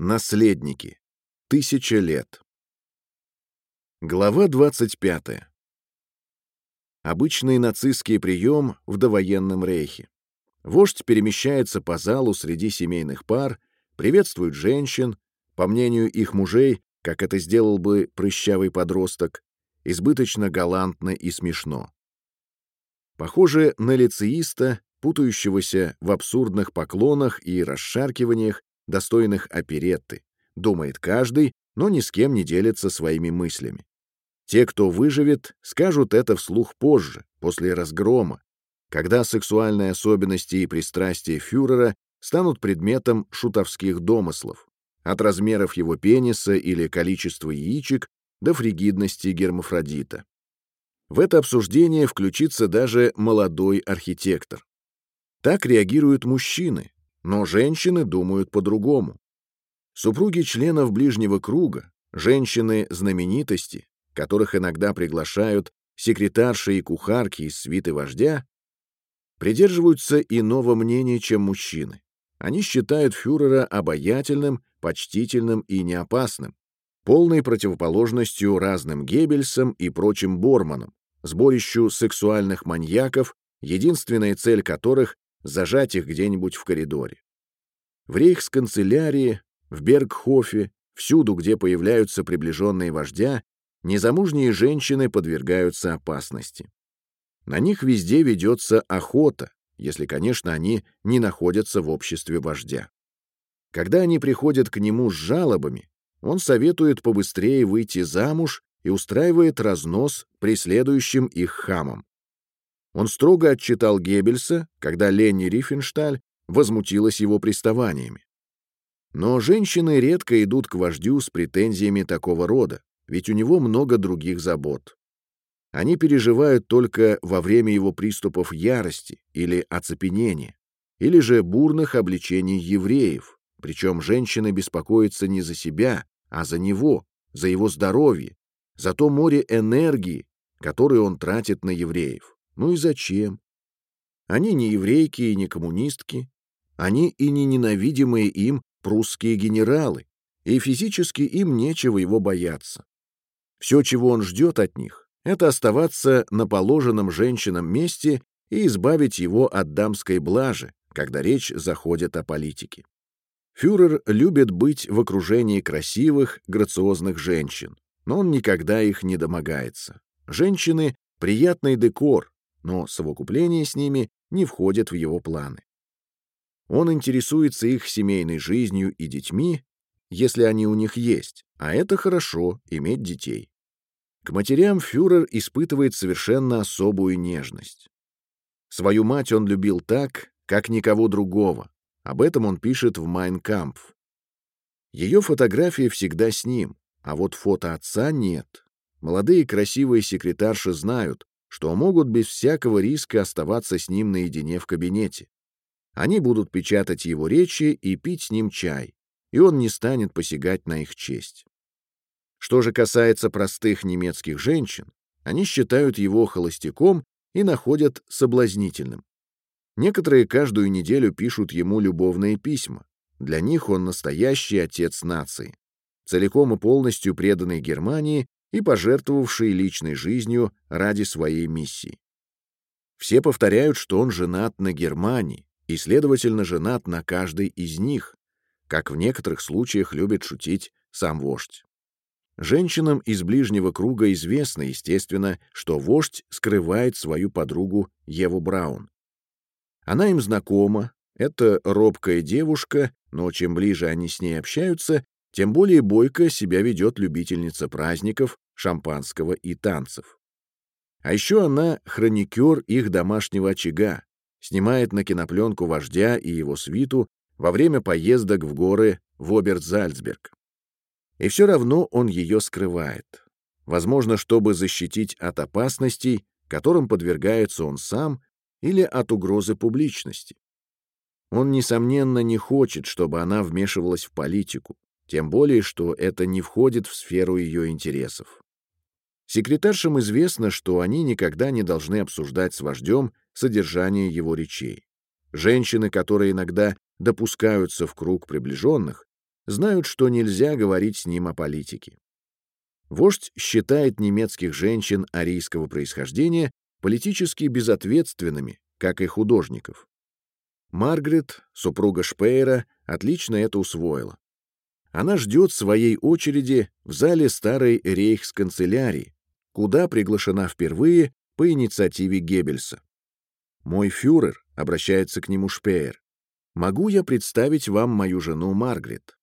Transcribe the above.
Наследники. Тысяча лет. Глава 25. Обычный нацистский прием в довоенном рейхе. Вождь перемещается по залу среди семейных пар, приветствует женщин, по мнению их мужей, как это сделал бы прыщавый подросток, избыточно галантно и смешно. Похоже на лицеиста, путающегося в абсурдных поклонах и расшаркиваниях, достойных оперетты, думает каждый, но ни с кем не делится своими мыслями. Те, кто выживет, скажут это вслух позже, после разгрома, когда сексуальные особенности и пристрастия фюрера станут предметом шутовских домыслов, от размеров его пениса или количества яичек до фригидности гермафродита. В это обсуждение включится даже молодой архитектор. Так реагируют мужчины, но женщины думают по-другому. Супруги членов ближнего круга, женщины-знаменитости, которых иногда приглашают секретарши и кухарки из свиты вождя, придерживаются иного мнения, чем мужчины. Они считают фюрера обаятельным, почтительным и неопасным, полной противоположностью разным Геббельсам и прочим Борманам, сборищу сексуальных маньяков, единственная цель которых — зажать их где-нибудь в коридоре. В рейхсканцелярии, в Бергхофе, всюду, где появляются приближенные вождя, незамужние женщины подвергаются опасности. На них везде ведется охота, если, конечно, они не находятся в обществе вождя. Когда они приходят к нему с жалобами, он советует побыстрее выйти замуж и устраивает разнос преследующим их хамам. Он строго отчитал Геббельса, когда Ленни Рифеншталь возмутилась его приставаниями. Но женщины редко идут к вождю с претензиями такого рода, ведь у него много других забот. Они переживают только во время его приступов ярости или оцепенения, или же бурных обличений евреев, причем женщины беспокоятся не за себя, а за него, за его здоровье, за то море энергии, которое он тратит на евреев. Ну и зачем? Они не еврейки и не коммунистки, они и не ненавидимые им прусские генералы, и физически им нечего его бояться. Все, чего он ждет от них, это оставаться на положенном женщинам месте и избавить его от дамской блажи, когда речь заходит о политике. Фюрер любит быть в окружении красивых, грациозных женщин, но он никогда их не домогается. Женщины — приятный декор, но совокупление с ними не входит в его планы. Он интересуется их семейной жизнью и детьми, если они у них есть, а это хорошо — иметь детей. К матерям фюрер испытывает совершенно особую нежность. Свою мать он любил так, как никого другого. Об этом он пишет в «Майн Кампф». Ее фотография всегда с ним, а вот фото отца нет. Молодые красивые секретарши знают, что могут без всякого риска оставаться с ним наедине в кабинете. Они будут печатать его речи и пить с ним чай, и он не станет посягать на их честь. Что же касается простых немецких женщин, они считают его холостяком и находят соблазнительным. Некоторые каждую неделю пишут ему любовные письма. Для них он настоящий отец нации, целиком и полностью преданный Германии и пожертвовавший личной жизнью ради своей миссии. Все повторяют, что он женат на Германии и, следовательно, женат на каждой из них, как в некоторых случаях любит шутить сам вождь. Женщинам из ближнего круга известно, естественно, что вождь скрывает свою подругу Еву Браун. Она им знакома, это робкая девушка, но чем ближе они с ней общаются, тем более бойко себя ведет любительница праздников, шампанского и танцев. А еще она хроникер их домашнего очага, снимает на кинопленку вождя и его свиту во время поездок в горы в Оберт-Зальцберг. И все равно он ее скрывает. Возможно, чтобы защитить от опасностей, которым подвергается он сам, или от угрозы публичности. Он, несомненно, не хочет, чтобы она вмешивалась в политику, тем более, что это не входит в сферу ее интересов. Секретаршам известно, что они никогда не должны обсуждать с вождем содержание его речей. Женщины, которые иногда допускаются в круг приближенных, знают, что нельзя говорить с ним о политике. Вождь считает немецких женщин арийского происхождения политически безответственными, как и художников. Маргарет, супруга Шпейера, отлично это усвоила. Она ждет своей очереди в зале старой рейхсканцелярии, куда приглашена впервые по инициативе Геббельса. «Мой фюрер», — обращается к нему Шпеер, — «могу я представить вам мою жену Маргарет?»